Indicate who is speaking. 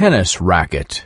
Speaker 1: tennis racket.